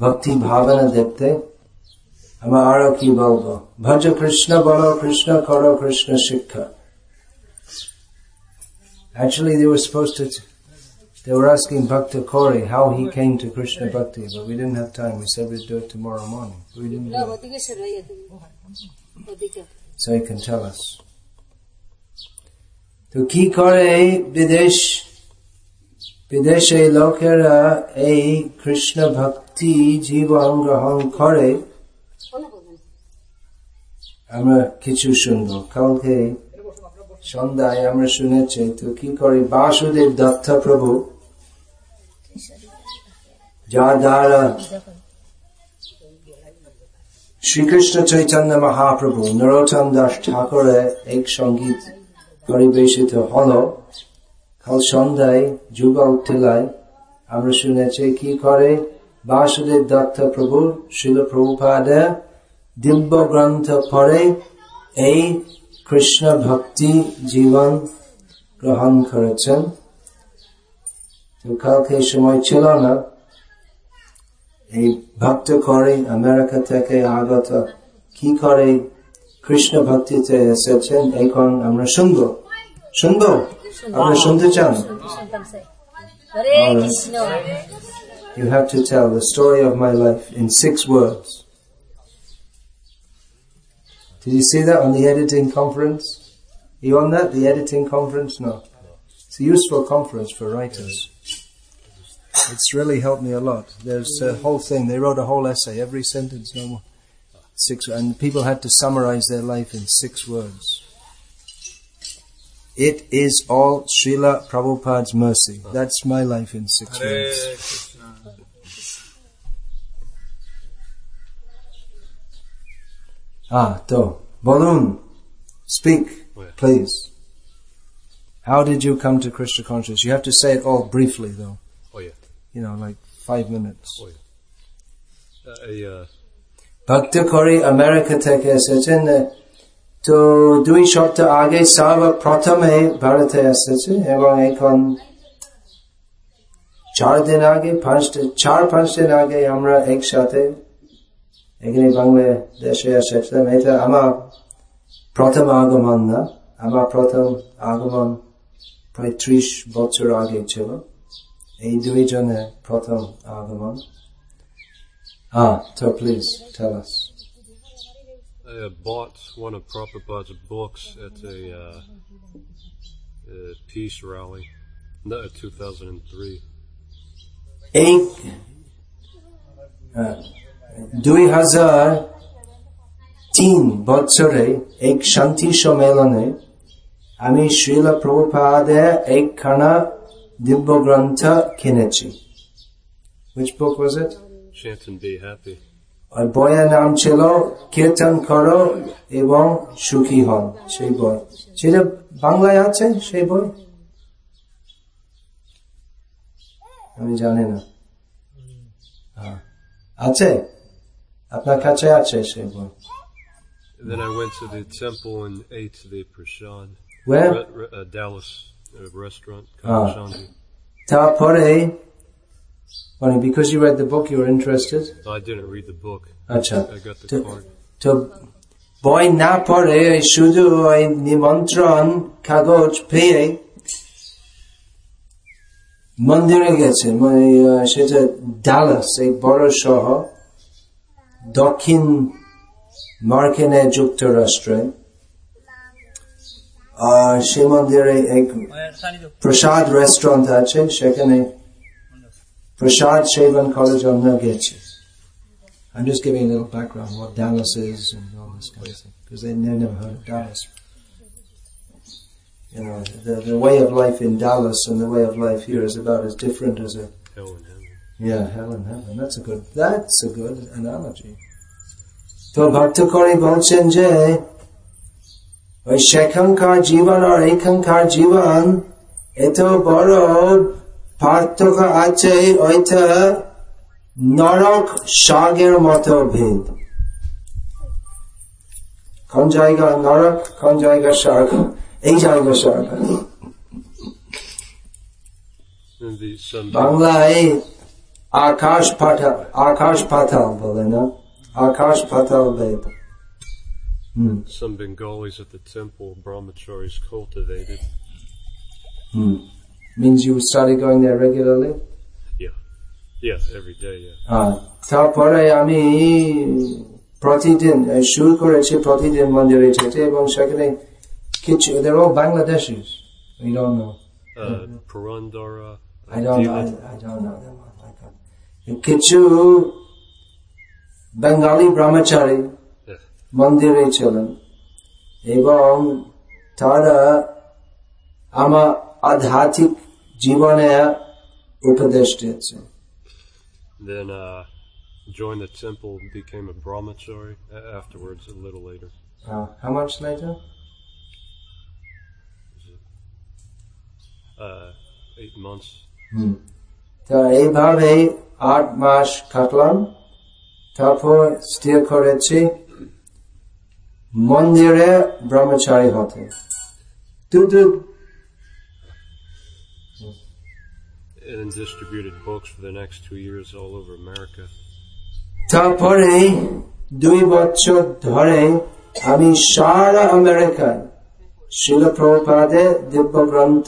भक्ति भावना देखते हम आरो की बोलो भज कृष्ण बोलो कृष्ण करो कृष्ण शिक्षा Actually, they were supposed to, they were asking Bhakti Kori how he came to Krishna Bhakti, but we didn't have time. We said we'd do it tomorrow morning. We didn't do it. So he can tell us. तो की करे विदेश বিদেশে লোকেরা এই কৃষ্ণ ভক্তি জীবন গ্রহণ করে। আমরা কিছু শুনব। কালকে সন্ধ্যায় আমরা শুনেছি, তো কি করে বাসুদেব দত্ত প্রভু যার দ্বারা শ্রীকৃষ্ণ চৈতন্য মহাপ্রভু নরোত্তম দাস ঠাকুরের এক সংগীত পরিবেশিত হল কাল সন্ধ্যায় যুগল টিলায় আমরা শুনেছি কি করে? বাসুদেব দত্ত প্রভু, শিল প্রভুপাদা, দিব্য গ্রন্থ পড়ে এই কৃষ্ণ ভক্তি জীবন গ্রহণ করেছেন। কালকে সময় ছিল না। এই ভক্ত করে আমেরিকা থেকে আগত কি করে কৃষ্ণ ভক্তিতে এসেছেন, এখন আমরা শুনব। শুনব? আপনি শুনতে চান You have to tell the story of my life in six words. Did you see that on the editing conference? Are you on that, the editing conference? No. It's a useful conference for writers. It's really helped me a lot. There's a whole thing. They wrote a whole essay, every sentence, no more. Six, and people had to summarize their life in six words. It is all Srila Prabhupada's mercy. Ah. That's my life in six Hare minutes. Krishna. Ah, to. Balloon, speak, please. How did you come to Krishna consciousness? You have to say it all briefly, though. Oh, yeah. You know, like five minutes. Oh, yeah. Uh, I, uh... Bhakti kori America teke sechene তো দুই সপ্তাহ আগে প্রথমে ভারতে এসেছে এবং এখন চার দিন আগে চার পাঁচ দিন আগে আমরা একসাথে এখানে বাংলাদেশে এসেছিলাম। এটা আমার প্রথম আগমন না আমার প্রথম আগমন প্রায় ত্রিশ বছর আগে ছিল। এই দুইজনের প্রথম আগমন। Ah, তো please. I uh, bought one of Prabhupada's books at a uh, uh, peace rally, no, 2003. এই আহ, দুই হাজার তিন বছরে এক শান্তি সম্মেলনে আমি শ্রীল প্রভুপাদের একখানা দিব্য গ্রন্থ কিনেছি Which book was it? Chant and be happy. আর বইয়ের নাম ছিল কীর্তন করো এবং সুখী হন সেই বই সেটা বাংলায় আছে সেই বই আমি জানি না হ্যাঁ। আছে আপনার কাছে আছে সেই বই then I went to the temple and ate the prasad. Where? Re- re- uh, Dallas uh, restaurant, Ah. তারপরে মানে because you read the book you were interested? I didn't read the book. আচ্ছা I got the তো card. তো বই না পড়ে শুধু ওই নিমন্ত্রণ কাগজ পেয়ে মন্দিরে গেছে মানে সেটা ডালাস এই বড় শহর দক্ষিণ মার্কিনের যুক্তরাষ্ট্রে আর সে মন্দিরে এক প্রসাদ রেস্টুরেন্ট আছে সেখানে Prashad Shavan College of Navgetches. I'm just giving a little background what Dallas is and all this kind of thing, because they never heard of Dallas. You know, the, the way of life in Dallas and the way of life here is about as different as a hell and heaven. Yeah, hell and heaven. That's a good. That's a good analogy. So Bhakta Kori Bhachan Jay, Jivan or Ekankar Jivan, Eto Borrowed, পার্থক্য আছে ওইটা নরক সাগের মতো ভেদ কোন জায়গা নরক কোন জায়গা স্বর্গ এই জায়গা স্বর্গ And the some বাংলায় আকাশ পাতাল আকাশ পাতাল বলে না আকাশ পাতাল বেদ Hmm. Some Bengalis at the temple, brahmacharis cultivated. Hmm. Means you started going there regularly? Yeah. Yeah, every day, yeah. হ্যাঁ তারপরে আমি প্রতিদিন এই শুরু করেছি প্রতিদিন মন্দিরে যেতে এবং সেখানে কিছু they're all Bangladeshis we don't know Uh, Purandara. uh, I don't know Dila- I, I don't know them all. I can't. কিছু বেঙ্গালি ব্রহ্মচারী Yeah. মন্দিরে ছিলেন এবং তারা আমার আধ্যাত্মিক জীবনে উপদেশ দিয়েছে Then uh, joined the temple, became a brahmachari afterwards, a little later. Uh, how much later? Uh, eight months. তো এইভাবে আট মাস কাটলাম তারপর স্থির করেছি মন্দিরে ব্রহ্মচারী হতে দুটো And distributed books for the next two years all over America. তারপরে দুই বছর ধরে আমি সারা আমেরিকায় শিল প্রভুপাদে দিব্য গ্রন্থ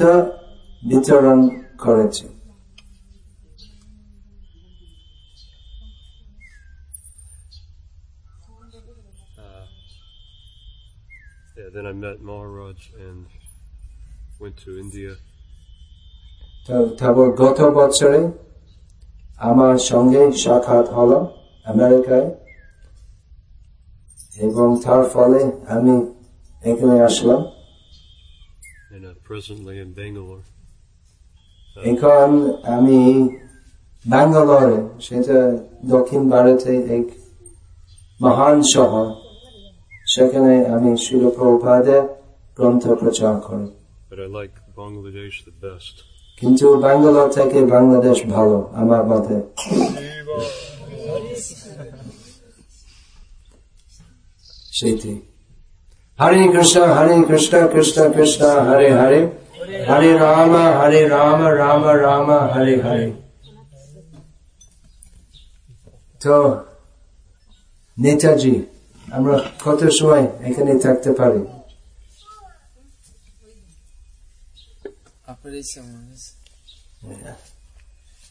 বিতরণ করেছি Uh, yeah, then I met Maharaj and went to India. তারপর গত বছরে আমার সঙ্গে সাক্ষাৎ হলো আমেরিকায় এবং তার ফলে আমি এখানে আসলাম presently in Bangalore. এখন আমি ব্যাঙ্গালোরে সেটা দক্ষিণ ভারতে এক মহান শহর সেখানে আমি শিল গ্রন্থ প্রচার করি But I like Bangladesh the best. কিন্তু ব্যাঙ্গালোর থেকে বাংলাদেশ ভালো, আমার মতে। সেটি হরে কৃষ্ণ হরে কৃষ্ণ কৃষ্ণ কৃষ্ণ, হরে হরে। হরে রাম হরে রাম রাম রাম, হরে হরে। তো, নেতাজি, আমরা কত সময় এখানে থাকতে পারি?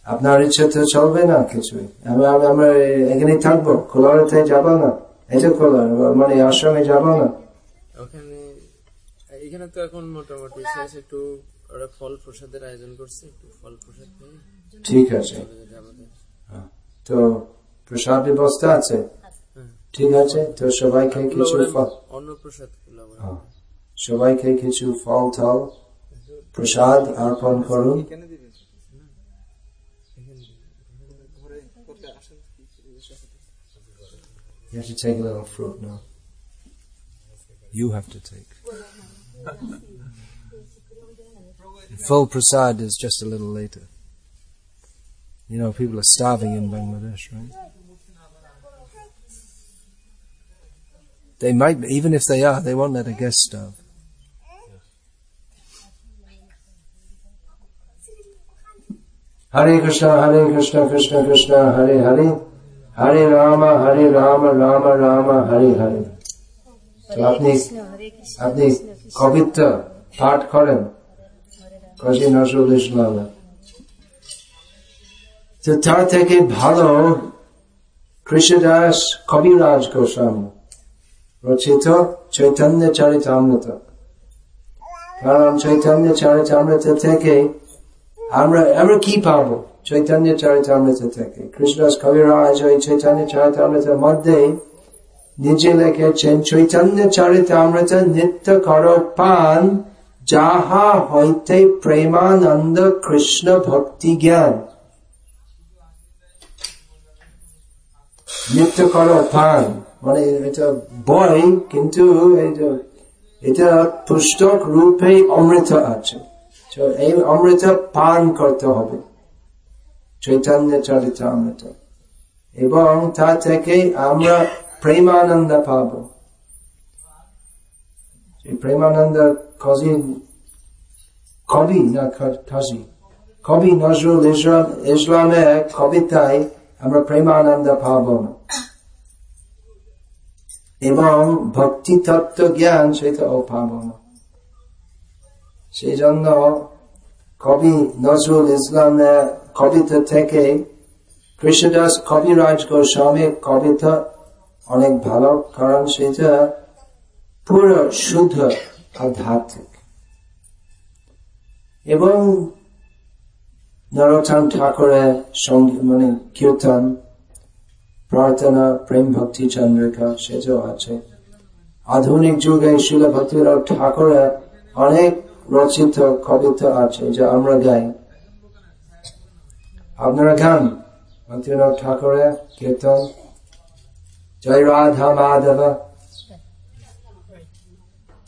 আপনার ইচ্ছা ইচ্ছে তো চলবে না কিছুই আমরা আমরা এখানে থাকব। কোলারেতে যাব না। এটা কোলার মানে আশ্রমে যাব না। ওখানে এখানে তো এখন মোটামুটি শেষ। একটু ওরা ফল প্রসাদের আয়োজন করছে একটু ফল প্রসাদ ঠিক আছে। আমাদের। তো প্রসাদ ব্যবস্থা আছে? ঠিক আছে। তো সবাইকে কিছু ফল অন্ন প্রসাদ হ্যাঁ। সবাইকে কিছু ফল টল প্রসাদ অর্পণ করুন You have to take a little fruit now. You have to take. Full prasad is just a little later. You know, people are starving in Bangladesh, right? They might, be- even if they are, they won't let a guest starve. Krishna, Hare Krishna, Krishna Krishna, Hare Hare, Hare Rama, Hare Rama, Rama Rama, Hare Hare. তো আপনি আপনি কবিতা পাঠ করেন কাজী নজরুল ইসলাম তো তার থেকে ভালো কৃষ্ণদাস কবিরাজ গোস্বামী রচিত চৈতন্য চরিতামৃত কারণ চৈতন্য চরিতামৃত থেকে আমরা আমরা কি পাবো চৈতন্য চরিতামৃত থেকে কৃষ্ণদাস কবিরাজ ওই চৈতন্য চরিতামৃতের মধ্যে নিজে লিখেছেন চৈতন্য চরিতামৃত নিত্য কর পান যাহা হইতে প্রেমানন্দ কৃষ্ণ ভক্তি জ্ঞান নিত্য কর পান মানে এটা বই কিন্তু এটা এটা পুস্তক রূপে অমৃত আছে। তো এই অমৃত পান করতে হবে। চৈতন্য চরিতামৃত। এবং তা থেকে আমরা প্রেমানন্দ পাব। প্রেমানন্দ কবি না কাজী, কবি নজরুল ইসলাম ইসলামের কবিতায় আমরা প্রেমানন্দ পাব এবং ভক্তি তত্ত্ব জ্ঞান সেটাও পাব না। সেই জন্য কবি নজরুল ইসলামের কবিতা থেকে কৃষ্ণদাস কবিরাজ গোস্বামীর কবিতা অনেক ভালো, কারণ সেটা পুরো শুদ্ধ আধ্যাত্মিক। এবং নরোত্তম ঠাকুরের সঙ্গে মানে কীর্তন, প্রার্থনা, প্রেম ভক্তি চন্দ্রিকা, সেটাও আছে। আধুনিক যুগে শিল ঠাকুরের অনেক রচিত, কবিতা আছে, যা আমরা গাই। আপনারা গান? ভক্তিরাও ঠাকুরের কীর্তন। জয় রাধা মাধব।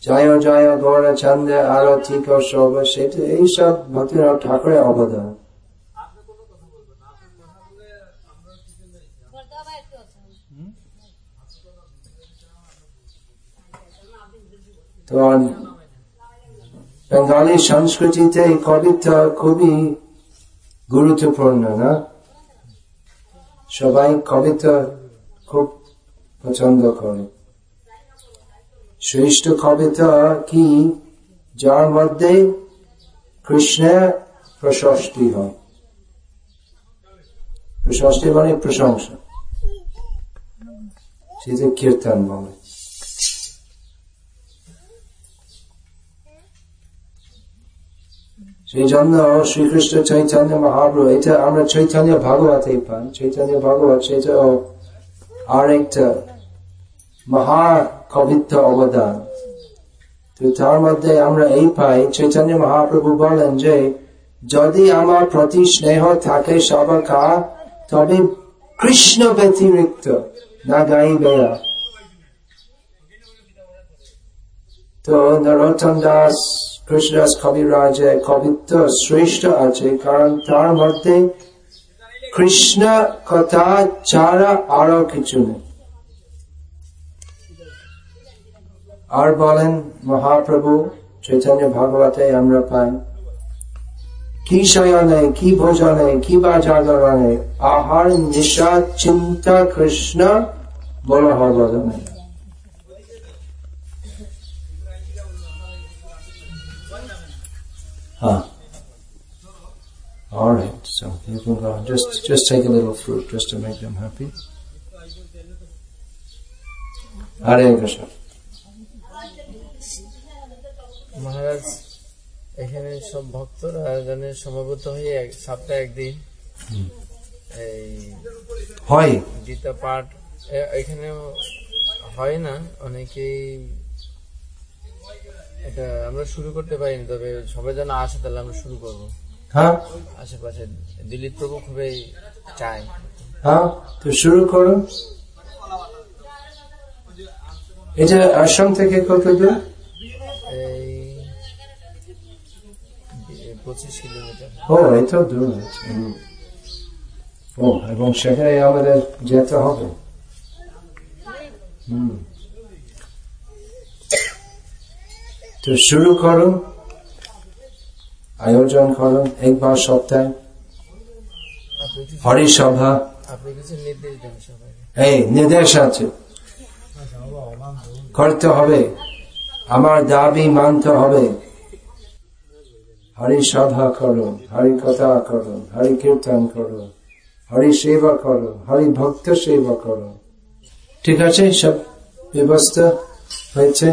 জয় জয় গৌর চন্দ্র আরতি কৌশব সেটা এইসব ভক্তিরাও ঠাকুরের অবদান। তো বেঙ্গালি সংস্কৃতিতে কবিতা খুবই গুরুত্বপূর্ণ, না? সবাই কবিতা খুব পছন্দ করে। শ্রেষ্ঠ কবিতা কি? যার মধ্যে কৃষ্ণের প্রশস্তি হয়। প্রশস্তি মানে প্রশংসা। সেটা কীর্তন বলে। সেই জন্য শ্রীকৃষ্ণ চৈতন্য মহাপ্রভু এটা আমরা চৈতন্য ভাগবত পান চৈতন্য ভাগবত সেটা আর একটা মহা কবিত্ব অবদান তো তার মধ্যে আমরা এই পাই চৈতন্য মহাপ্রভু বলেন যে যদি আমার প্রতি স্নেহ থাকে সবাকা তবে কৃষ্ণ ব্যতিরিক্ত না গাইবে তো নরোত্তম দাস কৃষ্ণদাস কবিরাজের কবিত্ব শ্রেষ্ঠ আছে, কারণ তার মধ্যে কৃষ্ণ, কথা ছাড়া আরও কিছু নেই। আর বলেন, মহাপ্রভু চৈতন্য ভাগবতে আমরা পাই, কি শয়নে কি ভোজনে কি বা জাগরণে আহার, নিশা, চিন্তা, কৃষ্ণ বল হবদনে All right, so can go. Just, just take a little fruit just to make them happy. Hare Krishna. মহারাজ এখানে সব ভক্তরা জানে সমাগত হয়ে সপ্তাহে একদিন এই হয় গীতা পাঠ এখানে হয় না অনেকেই এটা আমরা শুরু করতে পারিনি তবে সবাই যেন আসে তাহলে আমরা শুরু করব হ্যাঁ? আশেপাশে দিলীপ প্রভু খুবই চায়। হ্যাঁ? তো শুরু করুন এটা আসাম থেকে কত দূর পঁচিশ কিলোমিটার। ও এই তো দূর। ও এবং সেখানে আমাদের যেতে হবে। হুম। তো শুরু করুন আয়োজন করুন একবার সপ্তাহে। হরিসভা এই নির্দেশ আছে। করতে হবে। আমার দাবি মানতে হবে। হরি সভা করুন, হরি কথা করুন, হরি কীর্তন করো হরি সেবা করো হরি ভক্ত সেবা করো ঠিক আছে, সব ব্যবস্থা হয়েছে।